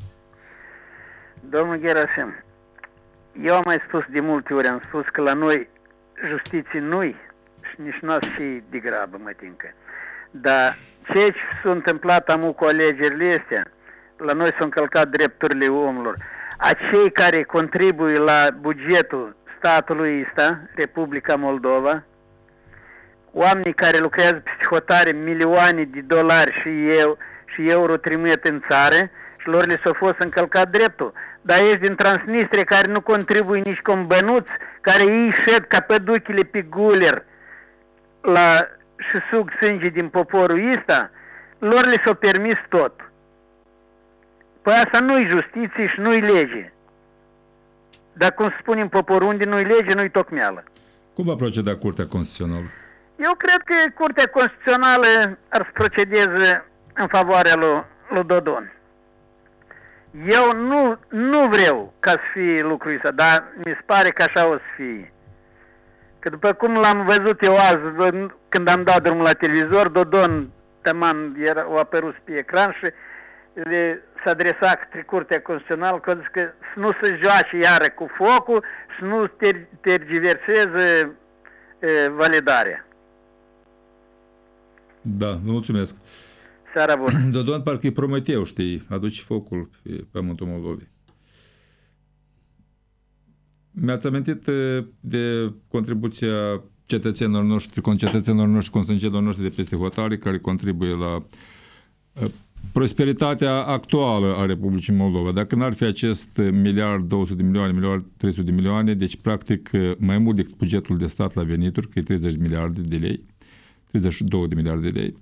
Domnul Gerasim, eu am mai spus de multe ori, am spus că la noi justiție nu-i și nici nu ați fi de grabă, mă tincă. Dar ce s-a întâmplat amu cu alegerile astea, la noi s-au încălcat drepturile omului. Acei care contribuie la bugetul statului ăsta, Republica Moldova, oamenii care lucrează pe hotare milioane de dolari și, eu, și euro trimit în țară și lor le s-a fost încălcat dreptul. Dar ești din Transnistria care nu contribuie nici cu un bănuț, care ei șed ca păduchile pe guler la, și sug sânge din poporul ăsta, lor le s-a permis tot. Păi asta nu-i justiție și nu-i lege. Dar cum spunem poporul, unde nu-i lege, nu-i tocmeală. Cum va proceda Curtea Constituțională? Eu cred că Curtea Constituțională ar să procedeze în favoarea lui, lui Dodon. Eu nu, nu vreau ca să fie lucrul ăsta, dar mi se pare că așa o să fie. Că după cum l-am văzut eu azi, când am dat drumul la televizor, Dodon Tăman era, a apărut pe ecran și le s-a adresat către Curtea Constituțională că, a zis că să nu se joace iară cu focul, să nu ter- tergiverseze e, validarea. Da, vă mulțumesc. Seara bună. Dodon parcă e Prometeu, știi, aduce focul pe pământul Moldovei. Mi-ați amintit eh, de contribuția cetățenilor noștri, concetățenilor noștri, consângenilor noștri de peste hotare, care contribuie la eh, prosperitatea actuală a Republicii Moldova. Dacă n-ar fi acest miliard 200 de milioane, miliard 300 de milioane, deci practic eh, mai mult decât bugetul de stat la venituri, că e 30 de miliarde de lei, 32 de miliarde de lei,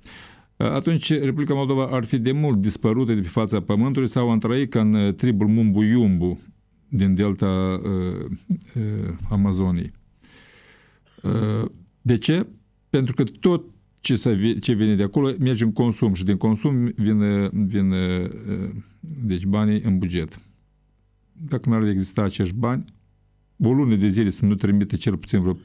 atunci Republica Moldova ar fi de mult dispărută de pe fața pământului sau am trăit ca în tribul Mumbu-Iumbu din delta uh, uh, Amazoniei. Uh, de ce? Pentru că tot ce, se, ce vine de acolo merge în consum și din consum vine, vine uh, deci banii în buget. Dacă nu ar exista acești bani, o lună de zile să nu trimite cel puțin vreo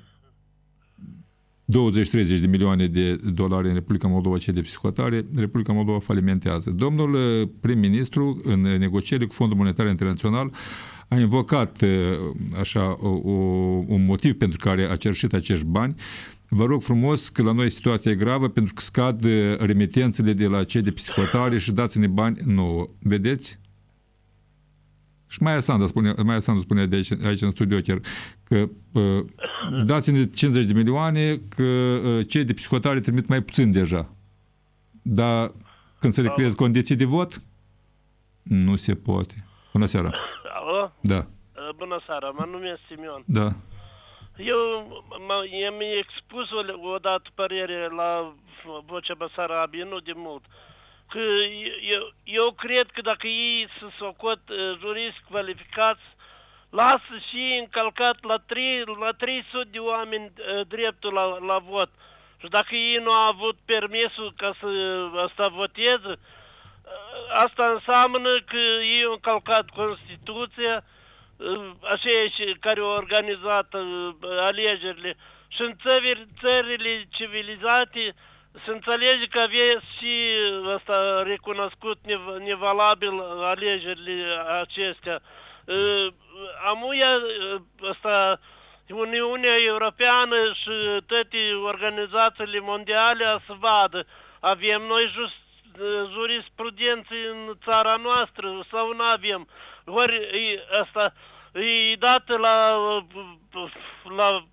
20-30 de milioane de dolari în Republica Moldova ce de psihotare, Republica Moldova falimentează. Domnul uh, prim-ministru, în negocieri cu Fondul Monetar Internațional, a invocat uh, așa o, un motiv pentru care a cerșit acești bani. Vă rog frumos că la noi situația e gravă pentru că scad uh, remitențele de la cei de psihotare și dați-ne bani nouă. Vedeți? Și Maia Sandu spune, Maia Sandu spune de aici, aici în studio chiar că uh, dați-ne 50 de milioane că uh, cei de psihotare trimit mai puțin deja. Dar când se le creez condiții de vot, nu se poate. Bună seara! Alo? Da. Bună seara, mă numesc Simion. Da. Eu mi-am expus odată părere la Vocea Basarabie, nu de mult. Uh, că eu, eu cred că dacă ei să socot uh, juriști calificați, lasă și încălcat la, 3, la 300 de oameni uh, dreptul la, la vot. Și dacă ei nu au avut permisul ca să asta voteze, asta înseamnă că ei au încălcat Constituția, aceia care au organizat alegerile. Și în țări, țările civilizate, se înțelege că aveți și asta recunoscut nevalabil alegerile acestea. Amuia asta Uniunea Europeană și toate organizațiile mondiale să vadă. Avem noi just, jurisprudență în țara noastră sau nu avem. Ori asta e dată la, la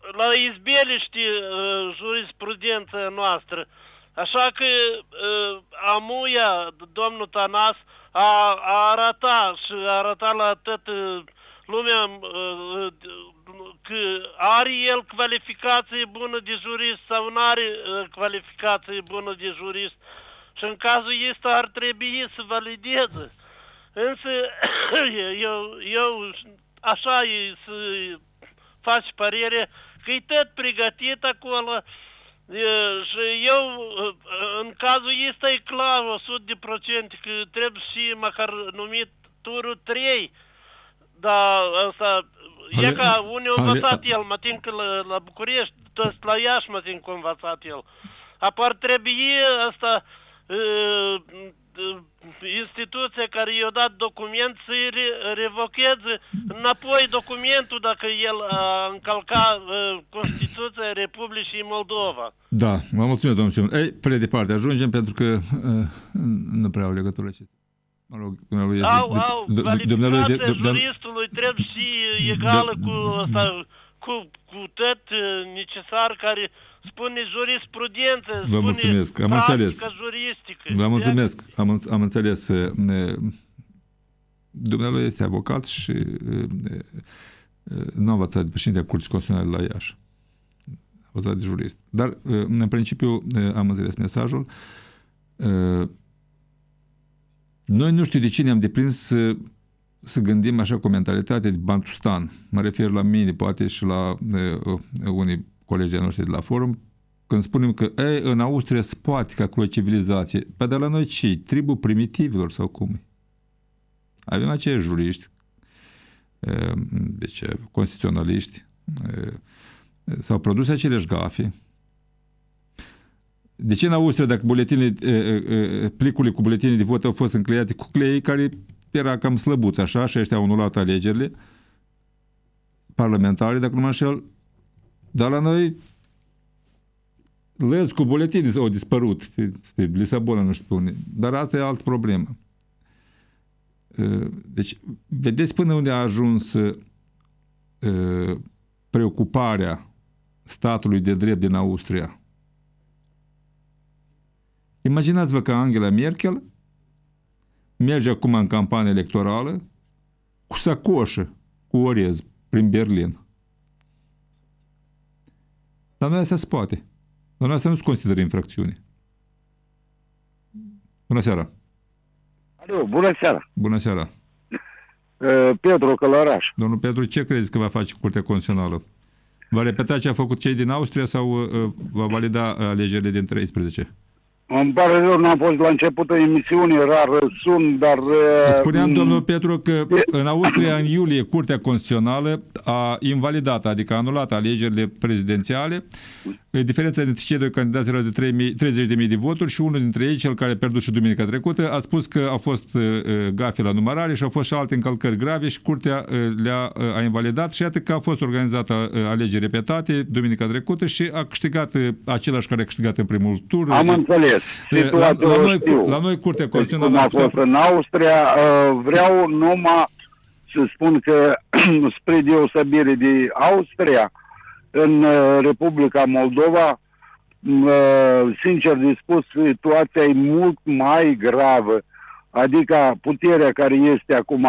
la izbeliște uh, jurisprudența noastră. Așa că uh, amuia, domnul Tanas, a, a arătat și a arătat la toată lumea uh, că are el calificație bună de jurist sau nu are uh, calificație bună de jurist. și în cazul ăsta ar trebui să valideze. Însă eu, eu așa e să faci părere că e tot pregătit acolo e, și eu în cazul ăsta e clar 100% că trebuie și măcar numit turul 3 dar asta Ale- e ca unde a ale- învățat el, mă tin că la, la București, tot la Iași mă tin că a învățat el. Apar trebuie asta uh, uh, instituția care i-a dat document să-i re- revocheze înapoi documentul dacă el a încălcat uh, Constituția Republicii Moldova. Da, vă mulțumesc, domnul Simon. Ei, pe departe, ajungem pentru că uh, nu prea au legătură acestea. Mă rog, dumnealui este... Au, au, d- d- dumnealui de- calificația d- d- juristului trebuie și egală cu, asta, cu, cu tot uh, necesar care spune jurisprudență, Vă spune mulțumesc, am practică înțeles. juristică. Vă mulțumesc, am, înț- am înțeles. uh, ne- Dumnealui este avocat și uh, uh, nu a învățat de președintea Curții Constituționale la Iași. A învățat de jurist. Dar, uh, în principiu, uh, am înțeles mesajul. Uh, Noi nu știu de cine am deprins să, să gândim așa cu mentalitate de Bantustan. Mă refer la mine, poate și la uh, uh, unii colegi de noștri de la forum, când spunem că ei, în Austria se poate că acolo e civilizație. Pe de la noi ce Tribul primitivilor sau cum e? Avem acei juriști, uh, deci uh, constituționaliști, uh, s-au produs aceleși gafe. De ce în Austria, dacă buletinele, uh, uh, plicurile cu buletine de vot au fost încleiate cu clei care era cam slăbuți așa și ăștia au anulat alegerile parlamentare, dacă nu mă înșel, dar la noi lăzi cu buletine au dispărut pe, pe Lisabona, nu știu pe unde. Dar asta e altă problemă. Uh, Deci, vedeți până unde a ajuns uh, preocuparea statului de drept din Austria. Imaginați-vă că Angela Merkel merge acum în campanie electorală cu sacoșă, cu orez, prin Berlin. Dar noi asta se poate. Dar noi asta nu se consideră infracțiune. Bună seara! Alo, bună seara! Bună seara! Uh, Petru Călăraș. Domnul Petru, ce credeți că va face Curtea Constituțională? Va repeta ce a făcut cei din Austria sau uh, va valida alegerile din 13? Îmi pare rău, n-am fost la începutul emisiunii, rar sun, dar... uh, Spuneam, domnul Petru, că în Austria, în iulie, Curtea Constituțională a invalidat, adică a anulat alegerile prezidențiale. Diferența dintre cei doi candidați era de 30.000 de voturi și unul dintre ei, cel care a pierdut și duminica trecută, a spus că a fost uh, gafe la numărare și au fost și alte încălcări grave și Curtea uh, le-a uh, a invalidat și iată că a fost organizată uh, alegeri repetate duminica trecută și a câștigat uh, același care a câștigat în primul tur. Am înțeles. La, Situația la, o noi, știu. la noi Curtea Deci, Constituțională cum a a fost putea- în Austria, uh, vreau numai să spun că, spre deosebire de Austria, în uh, Republica Moldova, uh, sincer de spus, situația e mult mai gravă. Adică puterea care este acum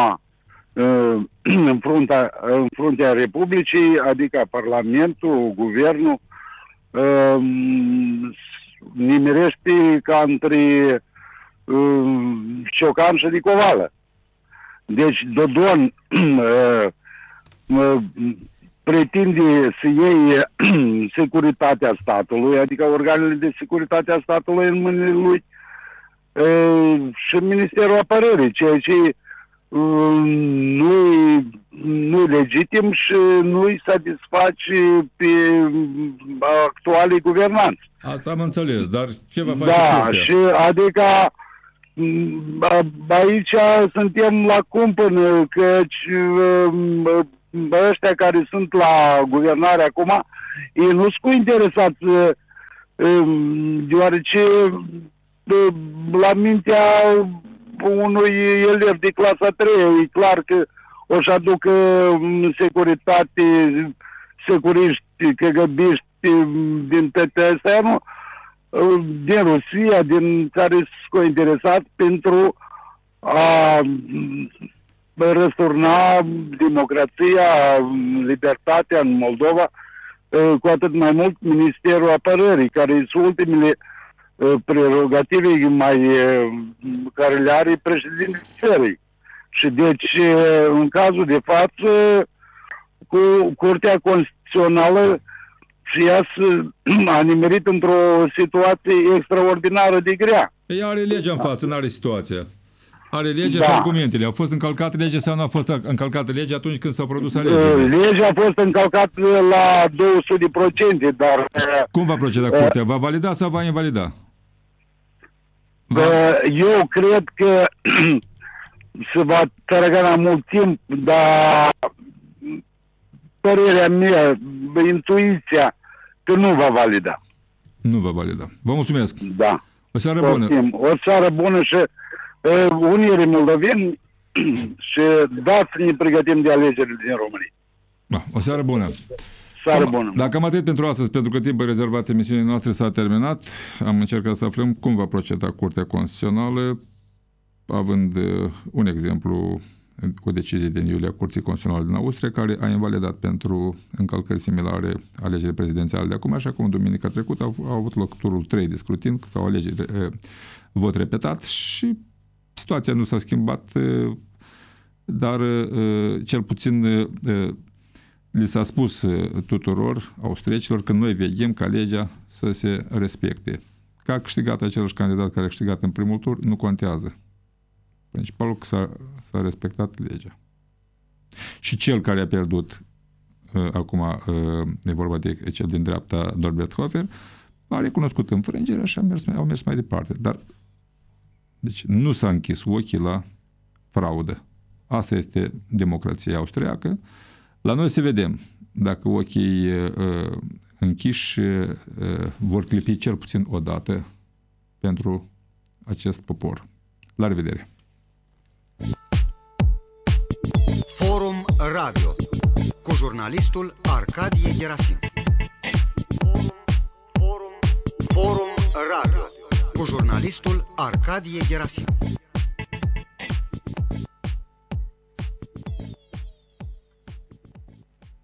uh, în fruntea, în fruntea Republicii, adică Parlamentul, Guvernul, uh, nimerește ca între uh, Ciocan și Dicovală. Deci Dodon uh, uh, pretinde să iei securitatea statului, adică organele de securitate a statului în mâinile lui uh, și Ministerul Apărării, ceea ce uh, nu nu legitim și nu-i satisface pe actualii guvernanți. Asta am înțeles, dar ce va face Da, Curtea? și adică m, a- aici suntem la cumpănă, căci m, ăștia care sunt la guvernare acum, ei nu sunt cu interesați, m, deoarece m, la mintea unui elev de clasa 3 e clar că o să aducă m, securitate, securiști, căgăbiști m, din toate astea, nu? din Rusia, din care sunt interesat pentru a m, răsturna democrația, libertatea în Moldova, eh, cu atât mai mult Ministerul Apărării, care sunt ultimele uh, prerogative mai uh, care le are președintele țării. Și deci, uh, în cazul de față, cu Curtea Constituțională și ea a nimerit într-o situație extraordinară de grea. Ea are legea în față, nu are situația. Are legea Da. și argumentele. A fost încălcată legea sau nu a fost încălcată legea atunci când s-a produs alegerile? Legea a fost încălcată la 200%, dar uh, Cum va proceda curtea? Va valida sau va invalida? uh, eu cred că se va tărăga la mult timp, dar părerea mea, intuiția, că nu va valida. Nu va valida. Vă mulțumesc. Da. O seară bună. Poftim. O seară bună și uh, unirii moldoveni și dați să ne pregătim de alegerile din România. Da, o seară bună. Seară Cam- bună. Dacă cam atât pentru astăzi, pentru că timpul rezervat emisiunii noastre s-a terminat, am încercat să aflăm cum va proceda Curtea Constituțională, având uh, un exemplu, o decizie din iulie a Curții Constituționale din Austria, care a invalidat pentru încălcări similare alegerile prezidențiale de acum, așa cum duminica trecută au, au avut loc turul 3 de scrutin sau alegeri, uh, vot repetat și situația nu s-a schimbat, uh, dar uh, cel puțin uh, li s-a spus uh, tuturor austriecilor că noi veghem ca legea să se respecte. Că a câștigat același candidat care a câștigat în primul tur, nu contează. Principalul că s-a, s-a respectat legea. Și cel care a pierdut, uh, acum uh, e vorba de cel din dreapta, Norbert Hofer, a recunoscut înfrângerea și a mers, au mers mai departe. Dar deci nu s-a închis ochii la fraudă. Asta este democrația austriacă. La noi să vedem dacă ochii uh, închiși uh, vor clipi cel puțin o dată pentru acest popor. La revedere! Forum Radio cu jurnalistul Arcadie Gerasim. Forum Radio. Cu jurnalistul Arcadie Gerasim.